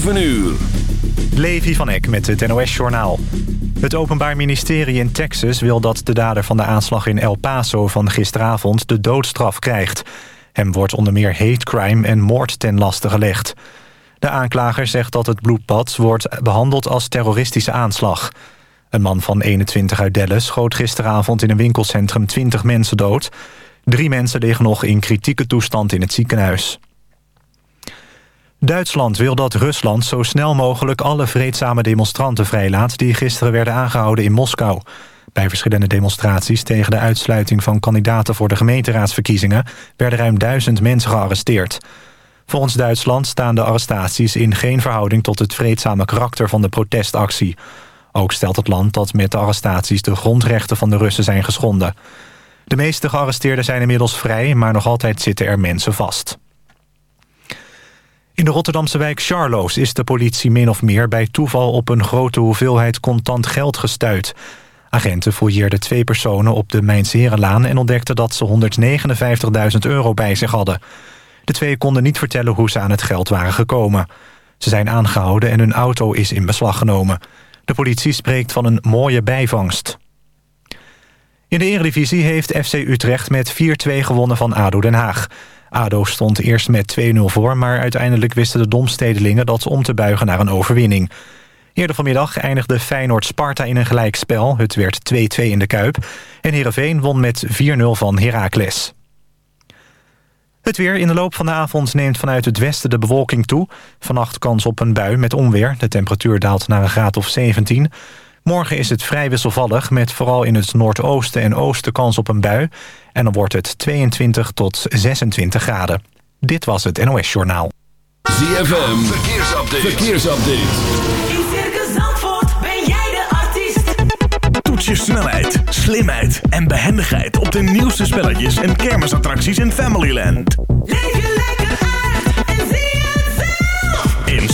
7 uur. Levi van Eck met het NOS-journaal. Het Openbaar Ministerie in Texas wil dat de dader van de aanslag in El Paso van gisteravond de doodstraf krijgt. Hem wordt onder meer hate crime en moord ten laste gelegd. De aanklager zegt dat het bloedbad wordt behandeld als terroristische aanslag. Een man van 21 uit Dallas schoot gisteravond in een winkelcentrum 20 mensen dood. Drie mensen liggen nog in kritieke toestand in het ziekenhuis. Duitsland wil dat Rusland zo snel mogelijk alle vreedzame demonstranten vrijlaat... die gisteren werden aangehouden in Moskou. Bij verschillende demonstraties tegen de uitsluiting van kandidaten voor de gemeenteraadsverkiezingen... werden ruim duizend mensen gearresteerd. Volgens Duitsland staan de arrestaties in geen verhouding tot het vreedzame karakter van de protestactie. Ook stelt het land dat met de arrestaties de grondrechten van de Russen zijn geschonden. De meeste gearresteerden zijn inmiddels vrij, maar nog altijd zitten er mensen vast. In de Rotterdamse wijk Charloes is de politie min of meer bij toeval op een grote hoeveelheid contant geld gestuit. Agenten fouilleerden twee personen op de Mijnserenlaan en ontdekten dat ze 159.000 euro bij zich hadden. De twee konden niet vertellen hoe ze aan het geld waren gekomen. Ze zijn aangehouden en hun auto is in beslag genomen. De politie spreekt van een mooie bijvangst. In de Eredivisie heeft FC Utrecht met 4-2 gewonnen van ADO Den Haag. ADO stond eerst met 2-0 voor... maar uiteindelijk wisten de Domstedelingen dat om te buigen naar een overwinning. Eerder vanmiddag eindigde Feyenoord-Sparta in een gelijkspel. Het werd 2-2 in de Kuip. En Heerenveen won met 4-0 van Heracles. Het weer in de loop van de avond neemt vanuit het westen de bewolking toe. Vannacht kans op een bui met onweer. De temperatuur daalt naar een graad of 17. Morgen is het vrij wisselvallig met vooral in het noordoosten en oosten kans op een bui. En dan wordt het 22 tot 26 graden. Dit was het NOS Journaal. ZFM, verkeersupdate. verkeersupdate. In Circus Zandvoort ben jij de artiest. Toets je snelheid, slimheid en behendigheid op de nieuwste spelletjes en kermisattracties in Familyland. Leef je lekker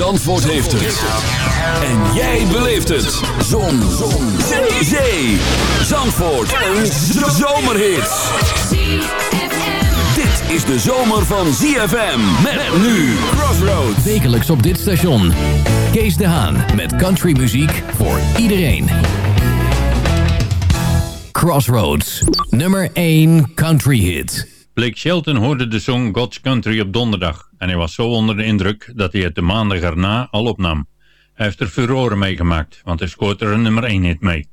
Zandvoort heeft het. En jij beleeft het. Zon. Zon. Zee. Zee. Zandvoort. Een zomerhit. Dit is de zomer van ZFM. Met nu Crossroads. Wekelijks op dit station. Kees de Haan met countrymuziek voor iedereen. Crossroads, nummer 1 country hit. Blake Shelton hoorde de song God's Country op donderdag en hij was zo onder de indruk dat hij het de maandag erna al opnam. Hij heeft er furoren meegemaakt, want hij scoort er een nummer 1 hit mee.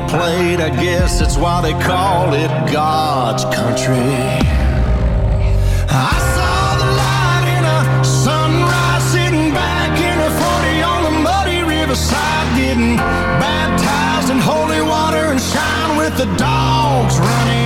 The plate, I guess that's why they call it God's country. I saw the light in a sunrise sitting back in a 40 on the muddy riverside getting baptized in holy water and shine with the dogs running.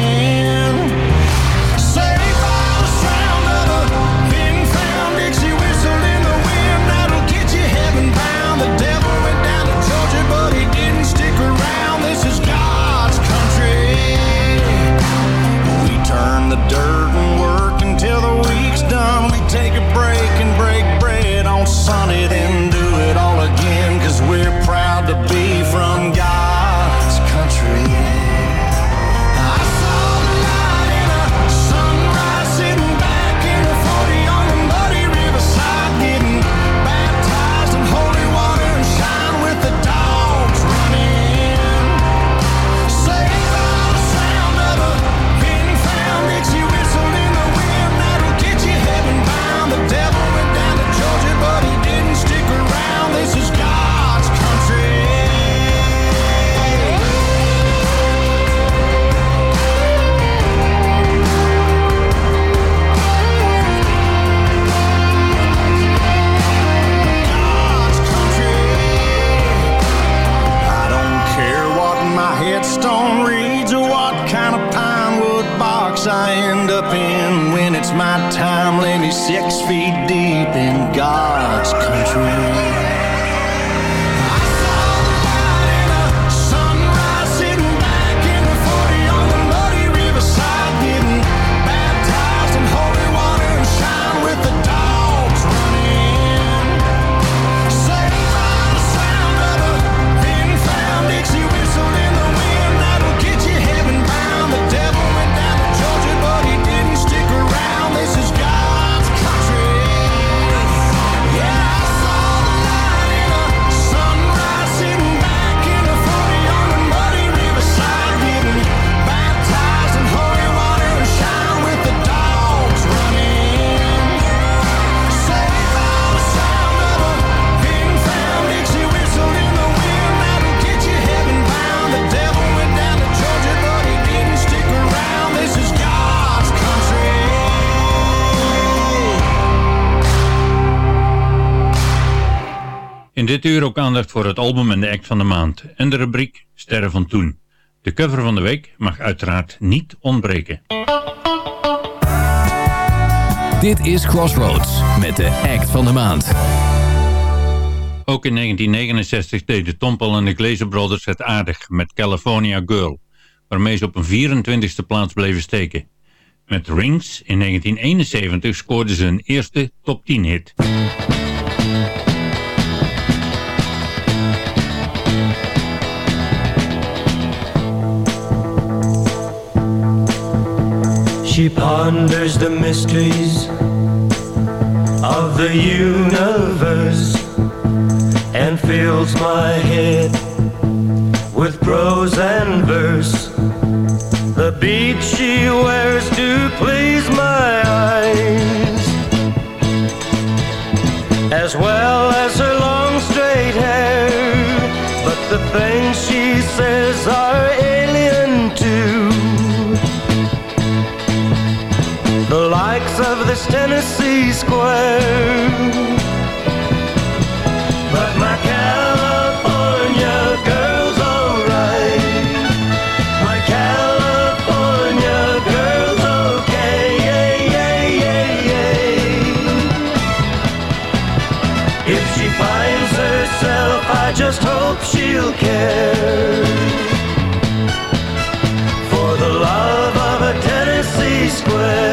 Dit uur ook aandacht voor het album en de act van de maand. En de rubriek Sterren van Toen. De cover van de week mag uiteraard niet ontbreken. Dit is Crossroads met de act van de maand. Ook in 1969 deden Tom Paul en de Glazer Brothers het aardig met California Girl, waarmee ze op een 24e plaats bleven steken. Met Rings in 1971 scoorden ze een eerste top 10 hit. She ponders the mysteries of the universe and fills my head with prose and verse. The beads she wears to please my eyes, as well as her long straight hair. But the things she says are likes of this Tennessee square. But my California girl's alright. My California girl's okay. Yeah, yeah, yeah, yeah. If she finds herself, I just hope she'll care for the love of a Tennessee square.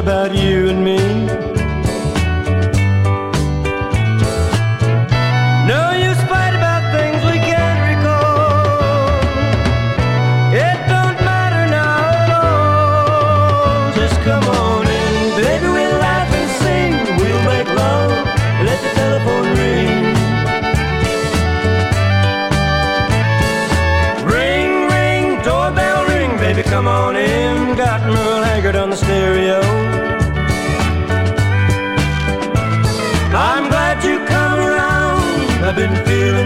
about you and me.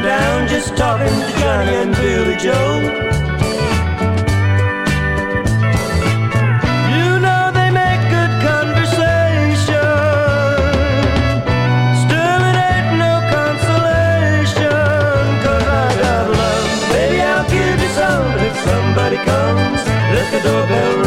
down just talking to Johnny and Billy Joe. You know they make good conversation. Still it ain't no got love, I'll give you some if somebody comes. Let the doorbell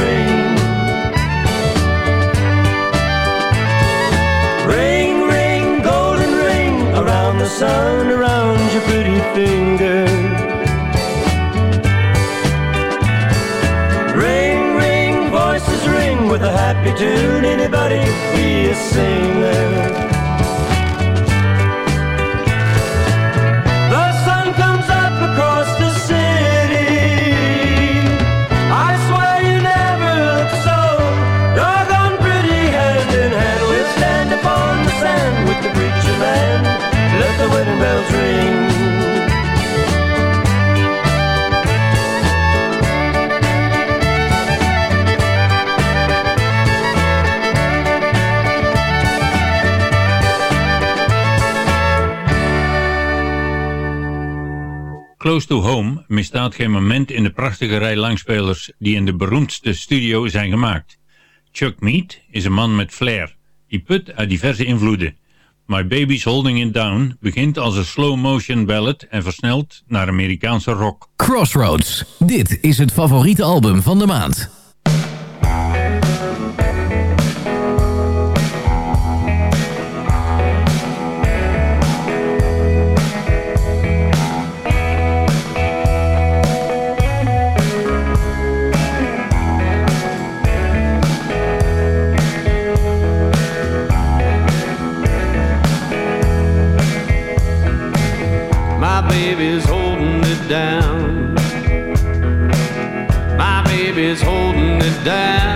happy tune anybody? Please sing Close to Home misstaat geen moment in de prachtige rij langspelers die in de beroemdste studio zijn gemaakt. Chuck Mead is een man met flair, die put uit diverse invloeden. My Baby's Holding It Down begint als een slow-motion ballad en versnelt naar Amerikaanse rock. Crossroads, dit is het favoriete album van de maand. baby's holding it down. My baby's holding it down.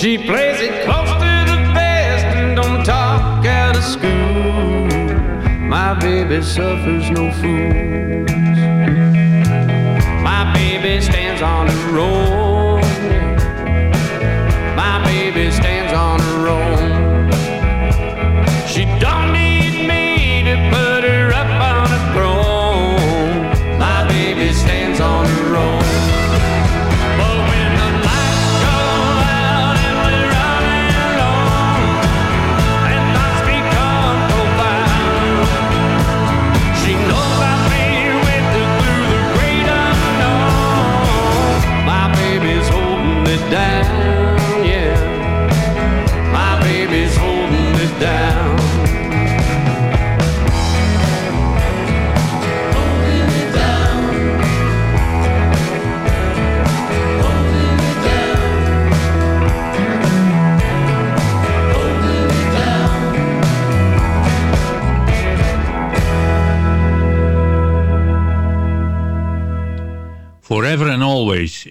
She plays it close to the vest and don't talk out of school. My baby suffers no fools. My baby stands on her own.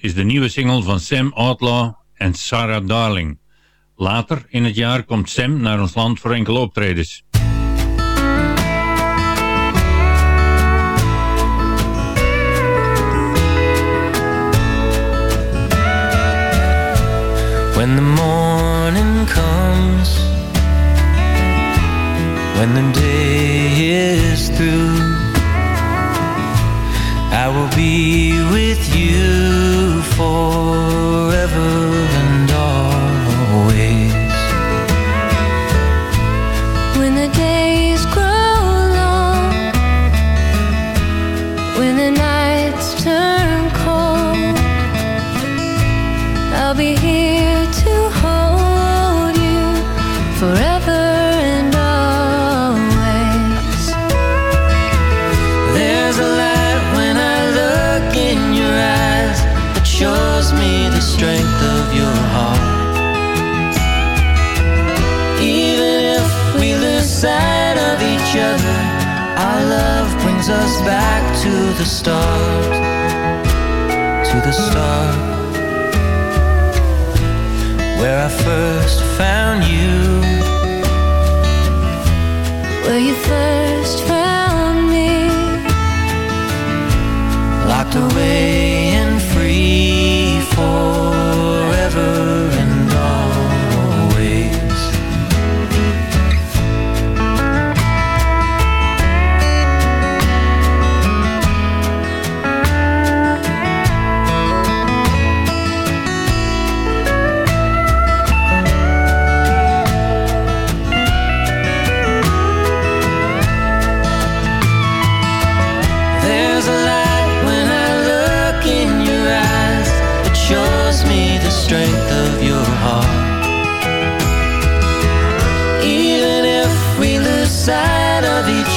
Is de nieuwe single van Sam Outlaw en Sarah Darling. Later in het jaar komt Sam naar ons land voor enkele optredens.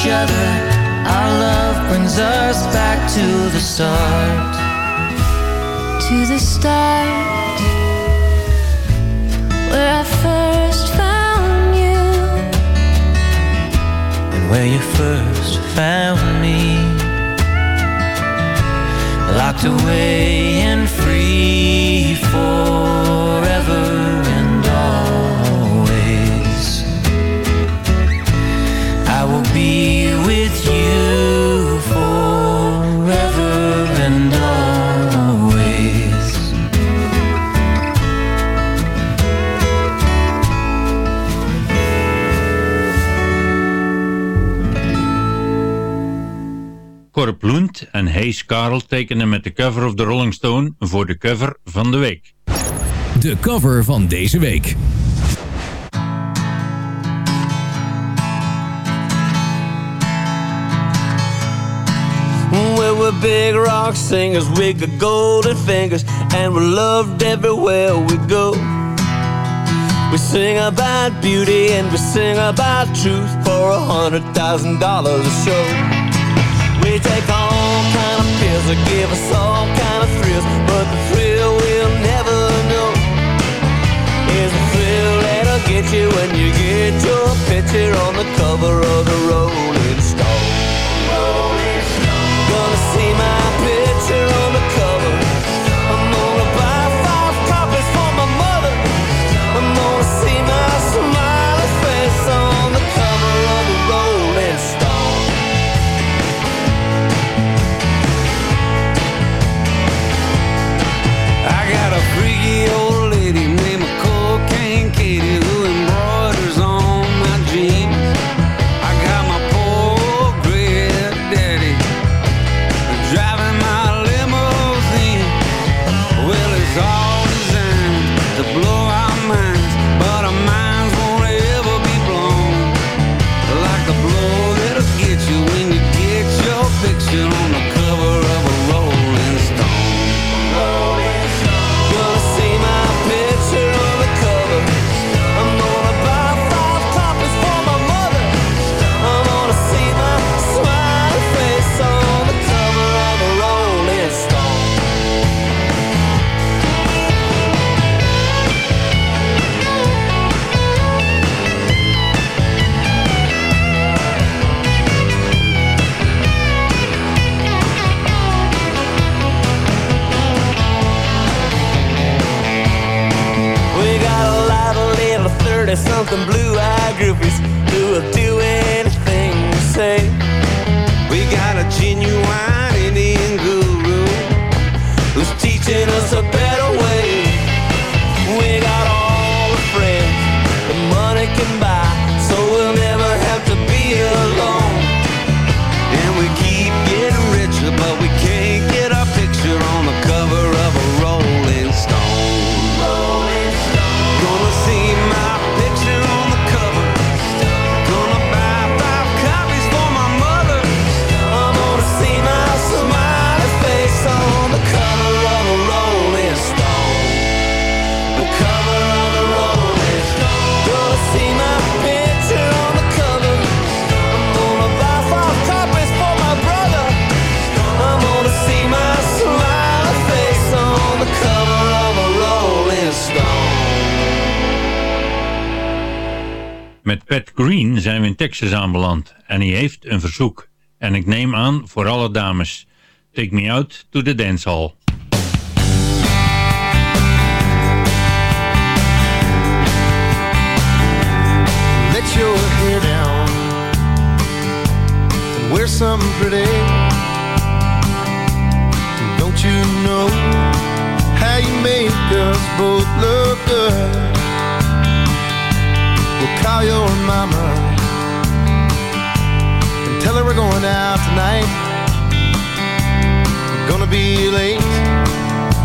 Each other, our love brings us back to the start. to the start, where I first found you. And where you first found me, locked away and free forever Corp Lund en Hayes Karel tekenen met de cover of the Rolling Stone voor de cover van de week. De cover van deze week. Well, we're big rock singers, we got golden fingers, and we're loved everywhere we go. We sing about beauty and we sing about truth for a hundred thousand dollars a show. We take all kind of pills that give us all kind of thrills, but the thrill we'll never know is the thrill that'll get you when you get your picture on the cover of the Rolling Stone. Green zijn we in Texas aanbeland en hij heeft een verzoek. En ik neem aan voor alle dames. Take me out to the dance hall. Let your hair down and wear something pretty. Don't you know how you make us both look Tell her we're going out tonight. We're gonna be late.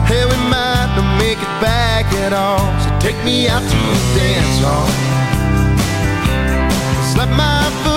Hey, we might not make it back at all. So take me out to a dance hall. Slap my foot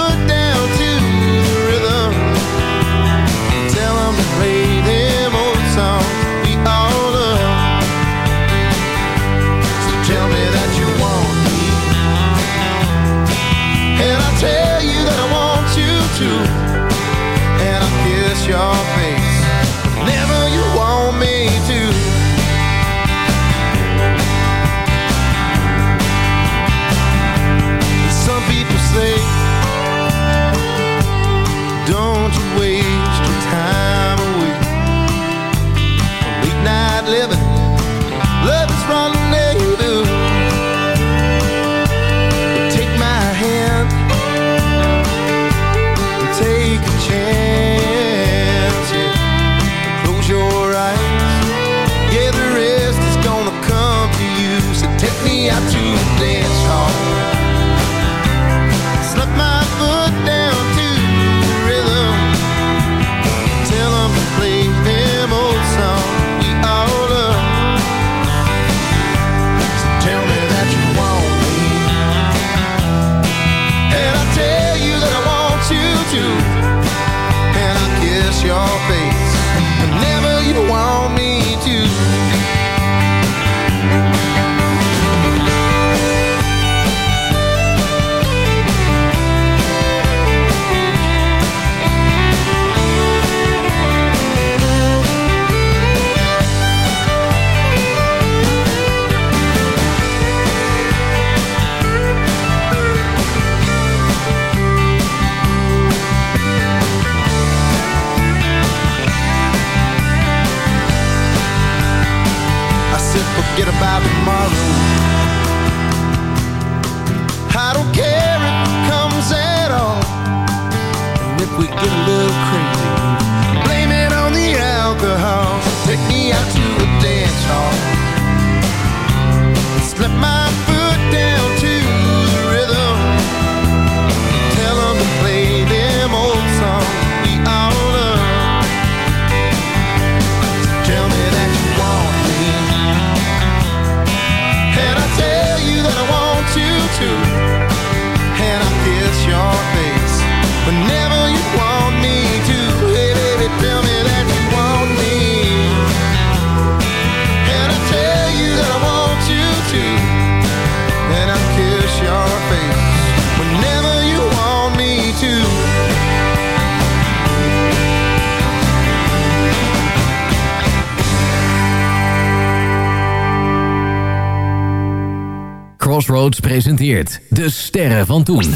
Crossroads presenteert De Sterren van Toen.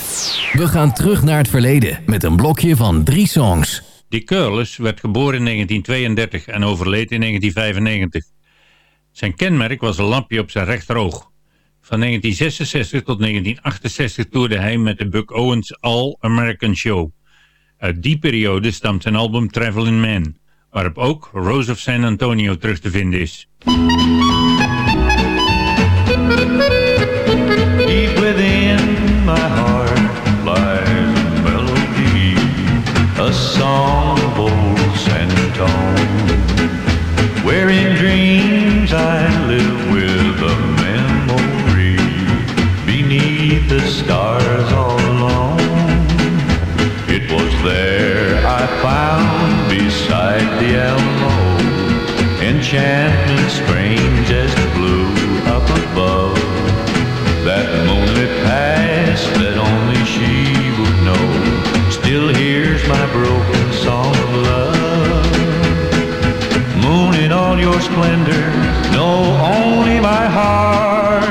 We gaan terug naar het verleden met een blokje van drie songs. Dick Curlis werd geboren in 1932 en overleed in 1995. Zijn kenmerk was een lampje op zijn rechteroog. Van 1966 tot 1968 toerde hij met de Buck Owens All-American Show. Uit die periode stamt zijn album Traveling Man, waarop ook Rose of San Antonio terug te vinden is. Enchantment strange as the blue up above. That moonlit past that only she would know still hears my broken song of love. Moon in all your splendor, know only my heart.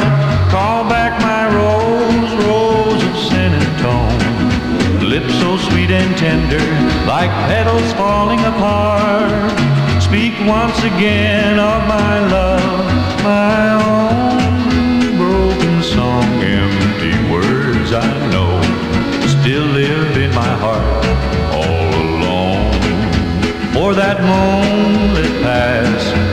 Call back my rose, rose of San Antone. Lips so sweet and tender, like petals falling apart. Once again of my love, my own broken song. Empty words I know still live in my heart all alone. For that moonlit pass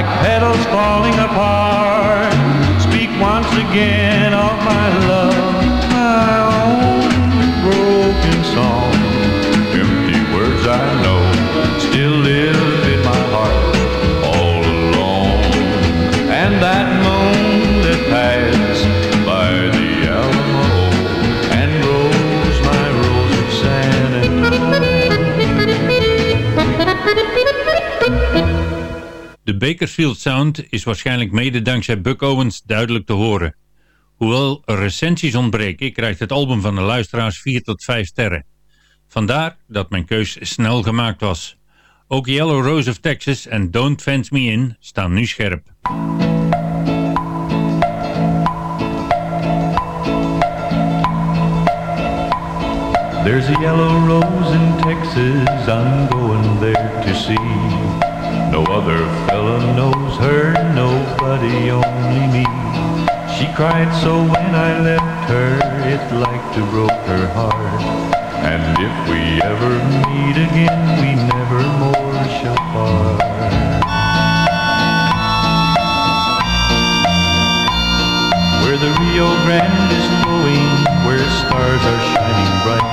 like petals falling apart. Speak once again of my love, Bakersfield Sound is waarschijnlijk mede dankzij Buck Owens duidelijk te horen. Hoewel recensies ontbreken, krijgt het album van de luisteraars 4 tot 5 sterren. Vandaar dat mijn keus snel gemaakt was. Ook Yellow Rose of Texas en Don't Fence Me In staan nu scherp. There's a yellow rose in Texas I'm going there to see. No other fella knows her, nobody, only me. She cried so when I left her, it like to broke her heart. And if we ever meet again, we never more shall part. Where the Rio Grande is flowing, where stars are shining bright.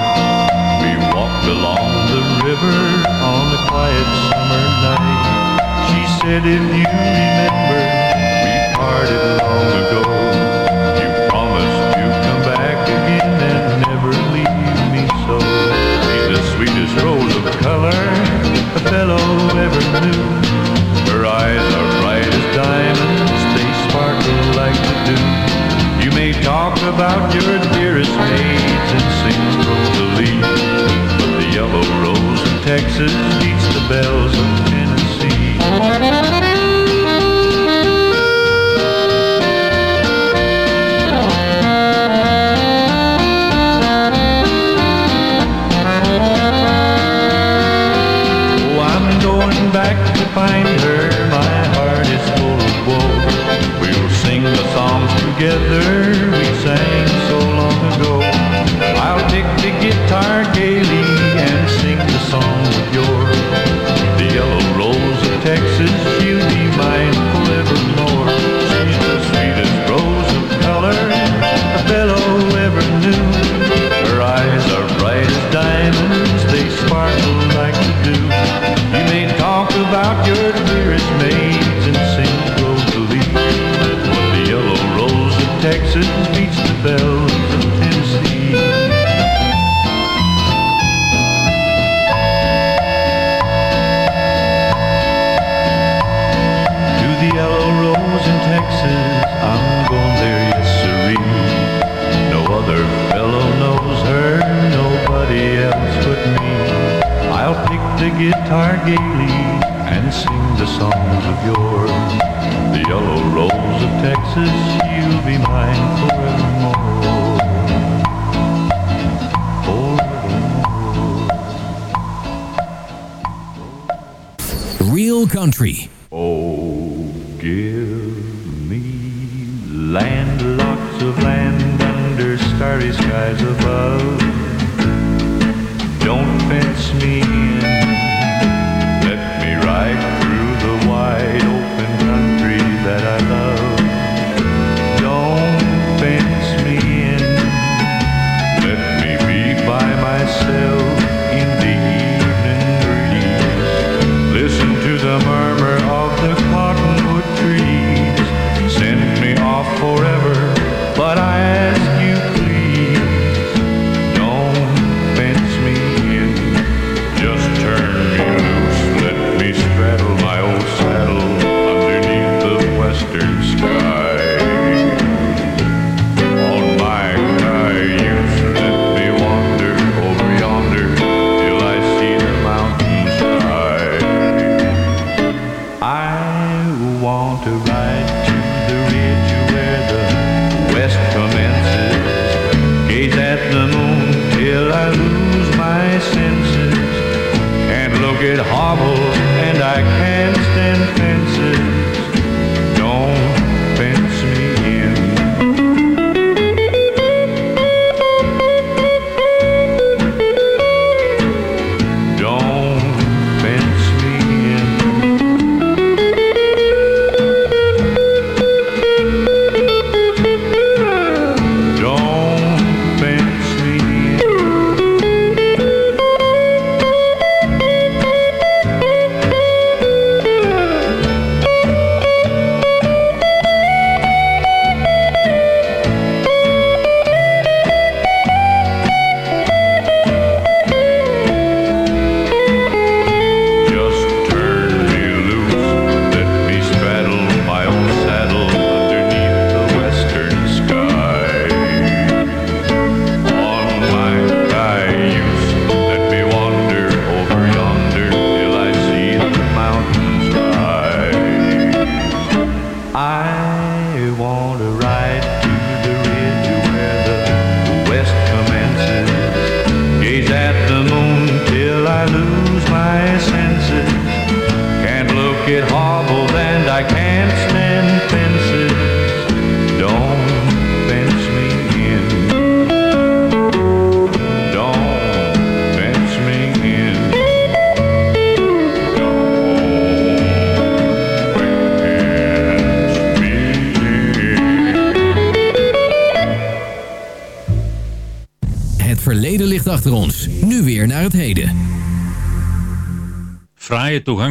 We walked along the river on a quiet summer night. Said, if you remember, we parted long ago. You promised to come back again and never leave me so. She's the sweetest rose of color a fellow ever knew. Her eyes are bright as diamonds, they sparkle like the dew. You may talk about your dearest maids and sing Rosalie, but the yellow rose of Texas beats the bells of find her. My heart is full of woe. We'll sing the songs together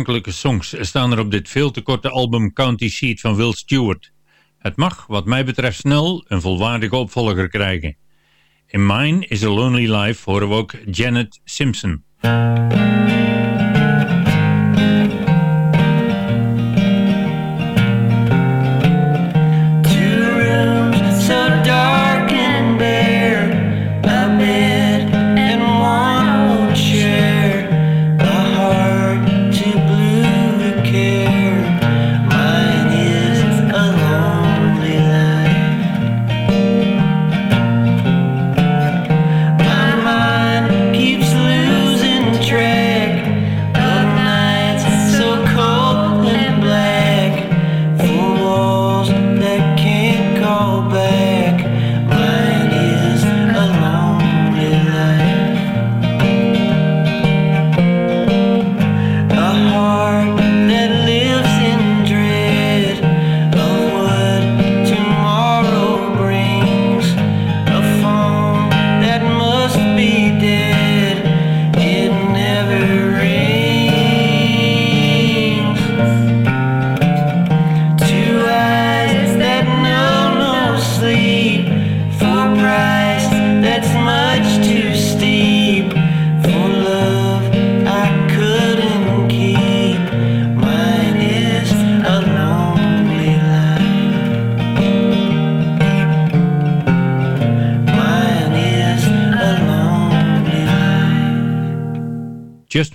toegankelijke songs staan er op dit veel te korte album County Seat van Will Stewart. Het mag, wat mij betreft, snel een volwaardige opvolger krijgen. In Mine is a Lonely Life horen we ook Janet Simpson.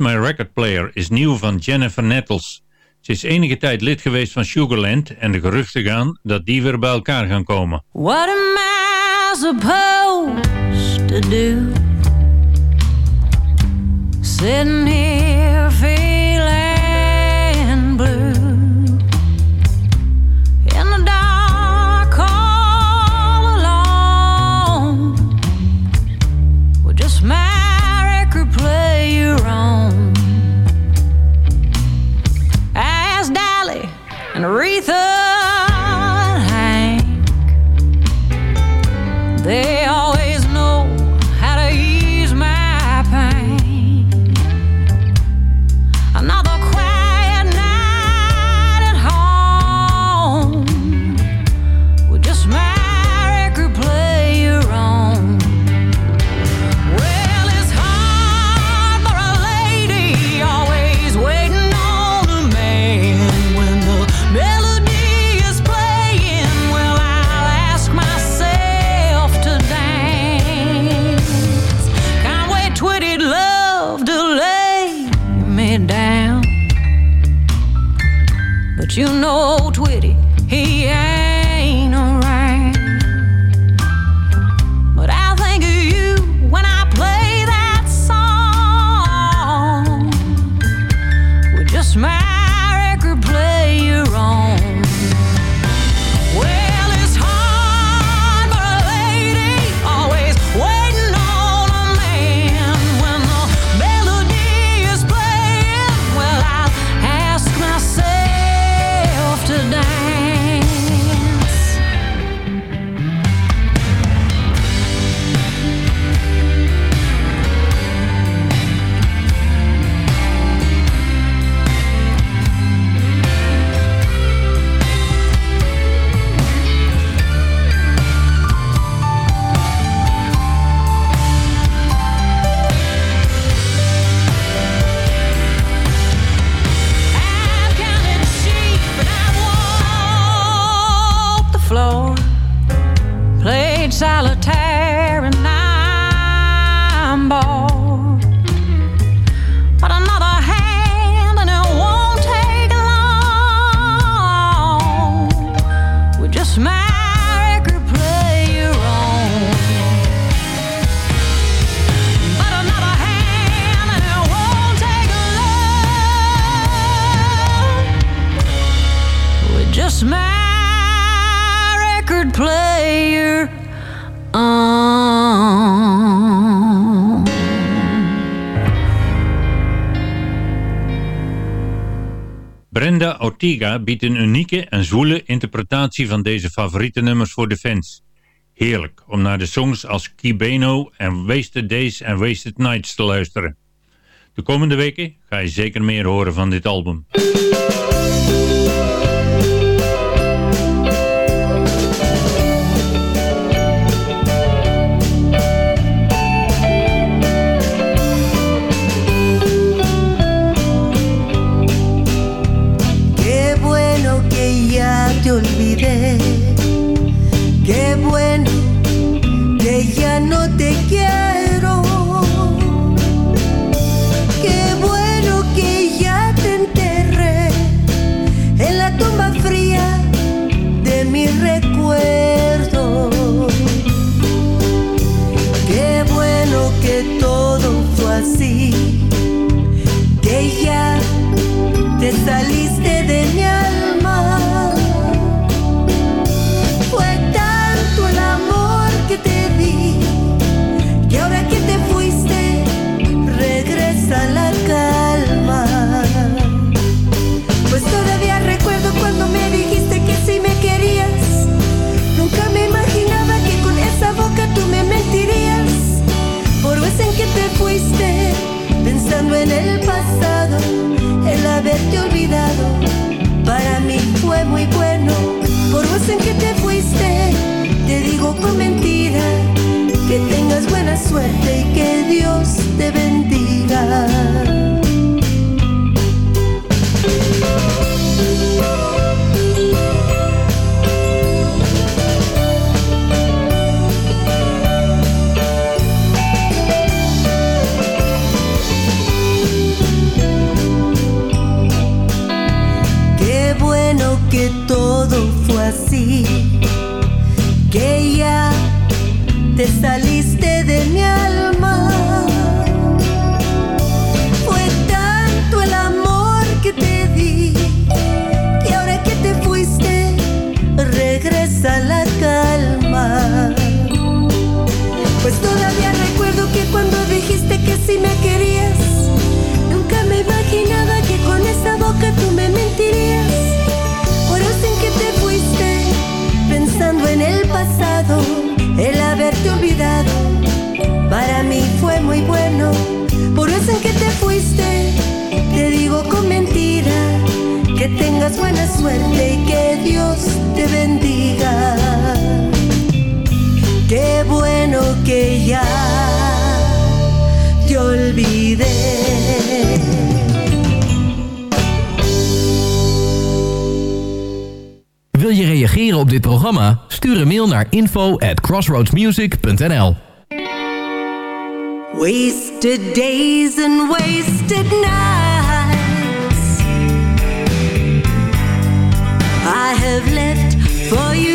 My Record Player is nieuw van Jennifer Nettles. Ze is enige tijd lid geweest van Sugarland en de geruchten gaan dat die weer bij elkaar gaan komen. What am I supposed to do? Sitting here Tiga biedt een unieke en zwoele interpretatie van deze favoriete nummers voor de fans. Heerlijk om naar de songs als Kibeno en Wasted Days en Wasted Nights te luisteren. De komende weken ga je zeker meer horen van dit album. Op dit programma? Stuur een mail naar info at crossroadsmusic.nl Wasted days and wasted nights I have left for you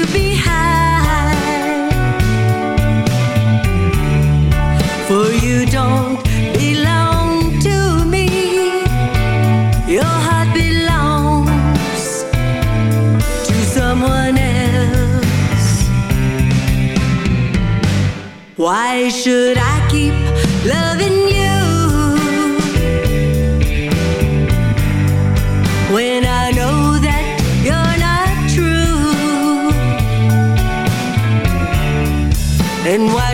Why should I keep loving you when I know that you're not true? And why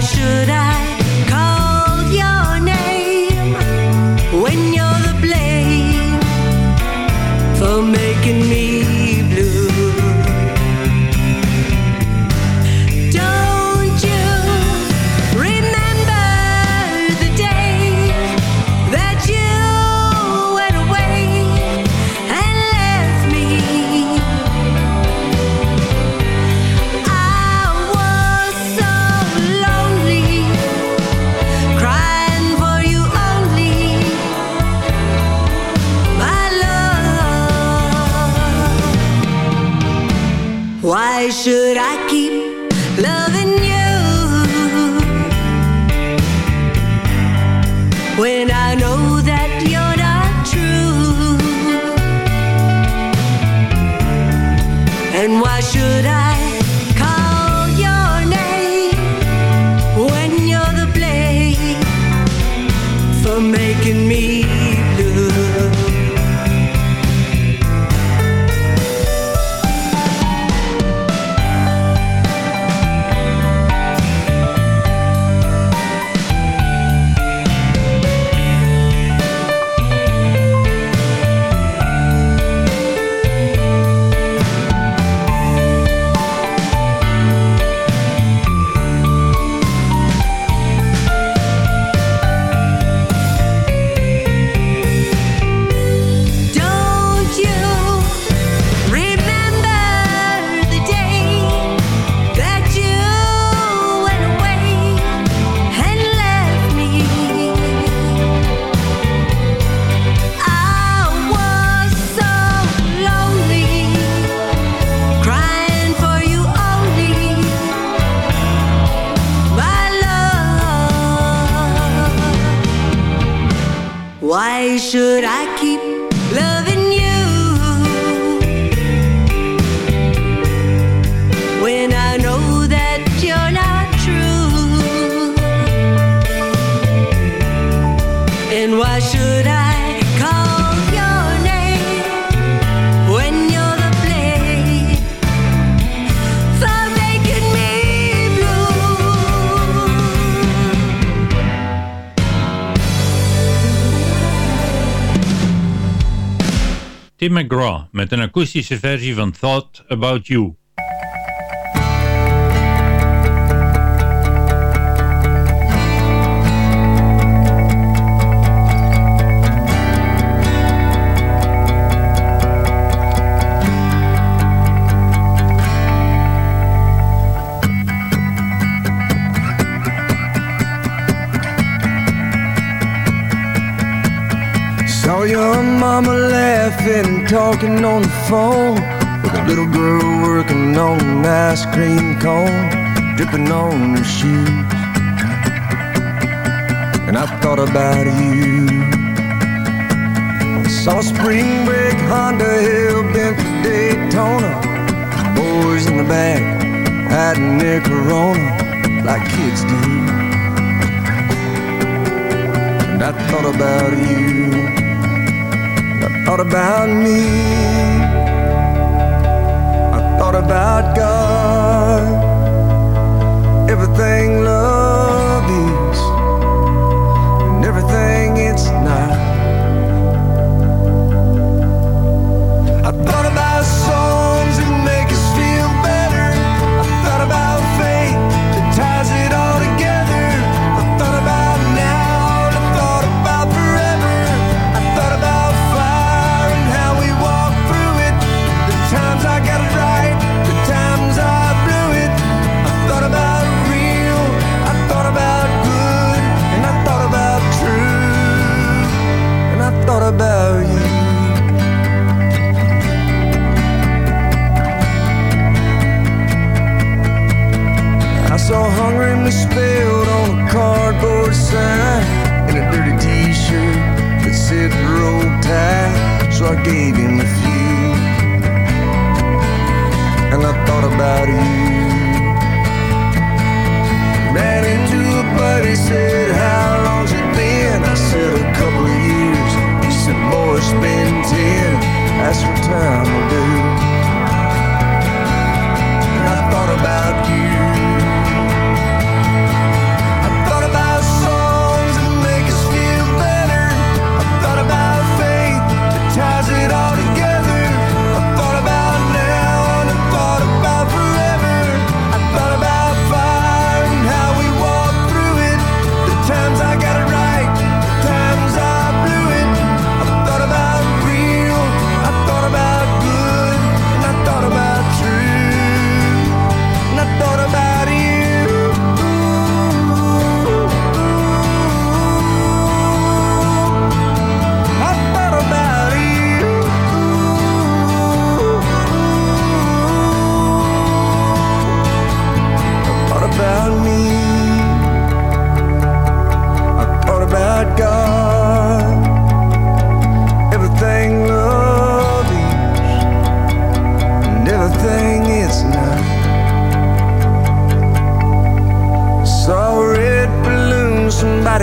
should I keep loving you when I know that you're not true? And why McGraw met een akoestische versie van Thought About You. Talking on the phone with a little girl working on an ice cream cone, dripping on her shoes. And I thought about you. I saw spring break Honda Hill bent to Daytona, boys in the back hiding their Corona like kids do. And I thought about you. Thought about me. I thought about God. Everything sign and a dirty t-shirt that said roll tide. So I gave him a few. And I thought about you. Ran into a buddy, said, How long's it been? I said, A couple of years. He said, Boy, it's been ten. That's what time will do. And I thought about you.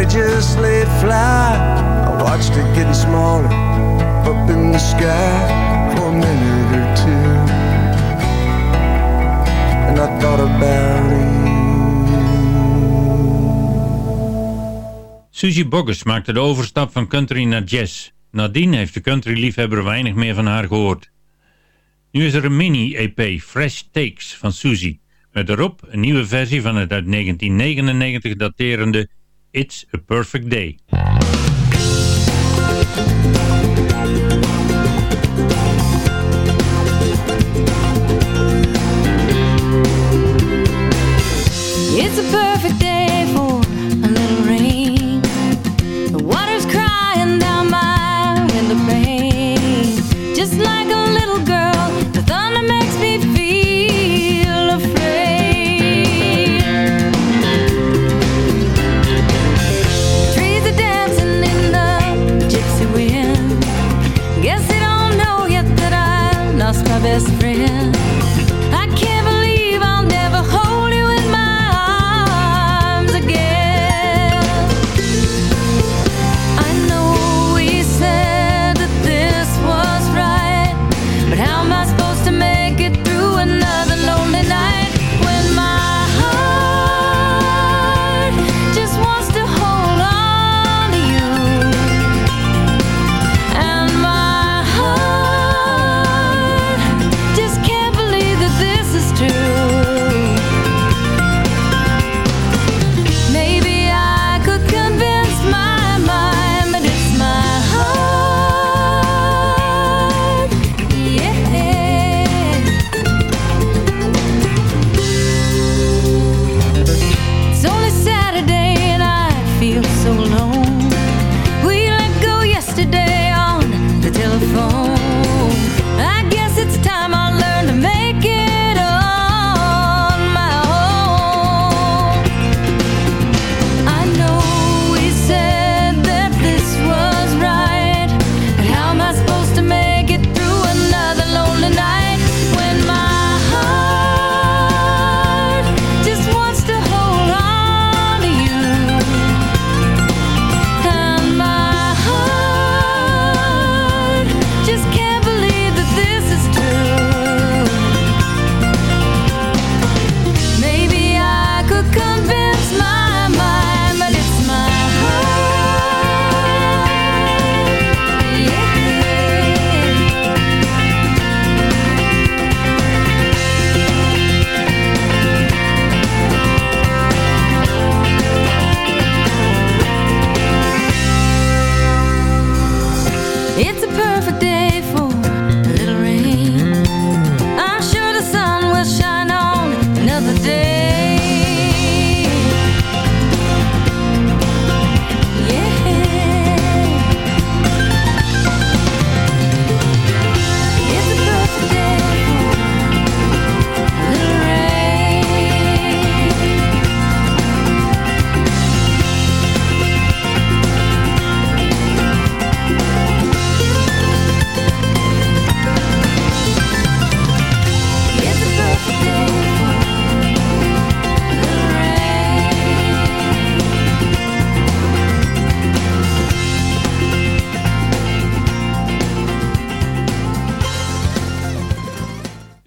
Just let. I watched it getting smaller up in the sky for a minute or two. And I thought about you. Suzy Boggess maakte de overstap van country naar jazz. Nadien heeft de country-liefhebber weinig meer van haar gehoord. Nu is er een mini-EP, Fresh Takes, van Suzy. Met erop een nieuwe versie van het uit 1999 daterende It's a Perfect Day.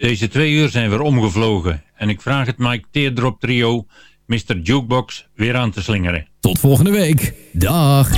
Deze twee uur zijn weer omgevlogen en ik vraag het Mike Teardrop Trio, Mr. Jukebox, weer aan te slingeren. Tot volgende week. Dag.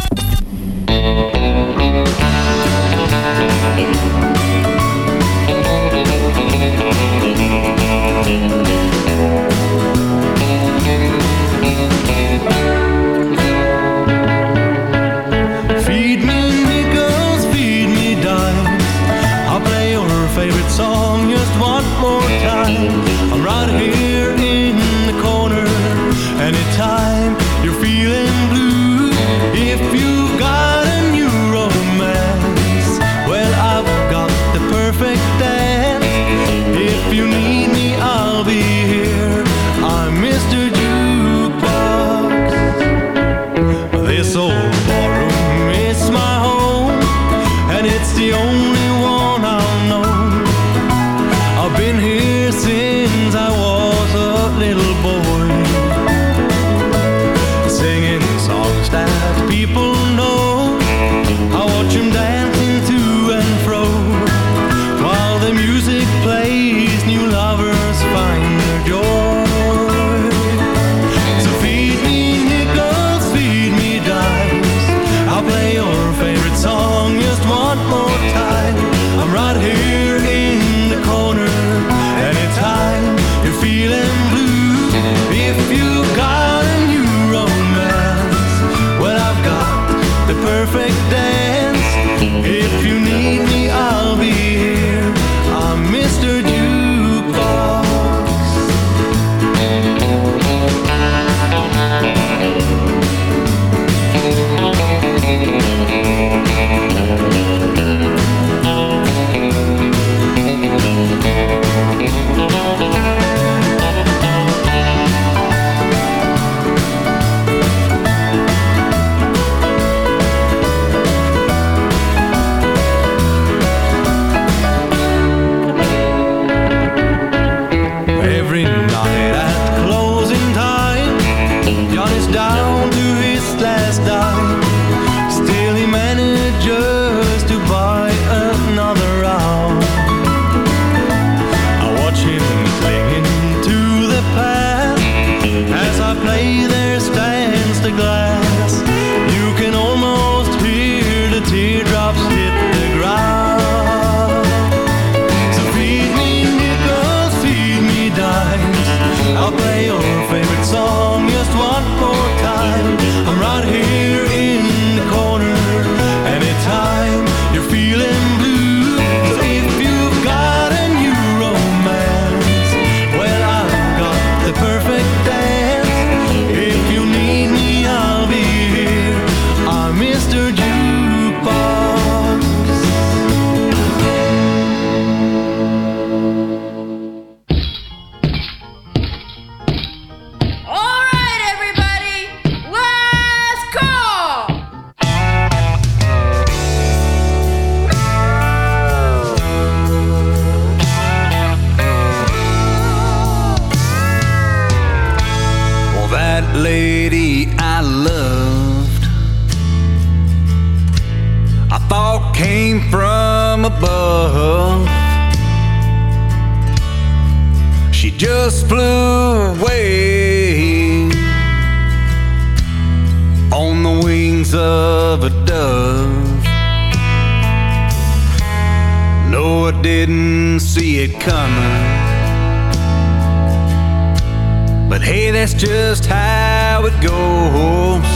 But hey, that's just how it goes.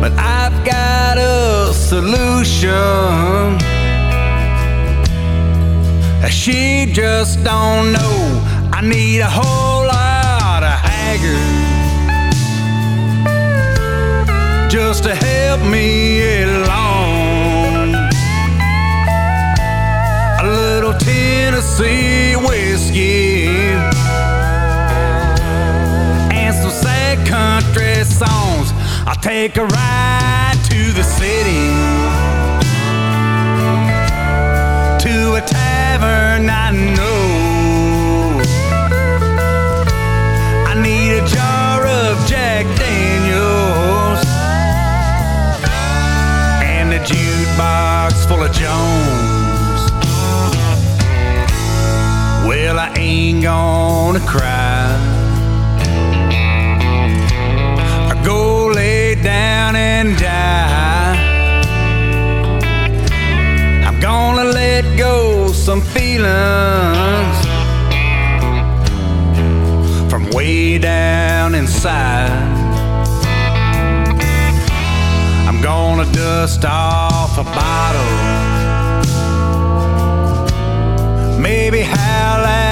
But I've got a solution. She just don't know. I need a whole lot of haggard just to help me along. Tennessee whiskey and some sad country songs. I'll take a ride to the city to a tavern I know. I need a jar of Jack Daniels and a jukebox full of Jones. Gonna cry or go lay down and die. I'm gonna let go some feelings from way down inside. I'm gonna dust off a bottle. Maybe howl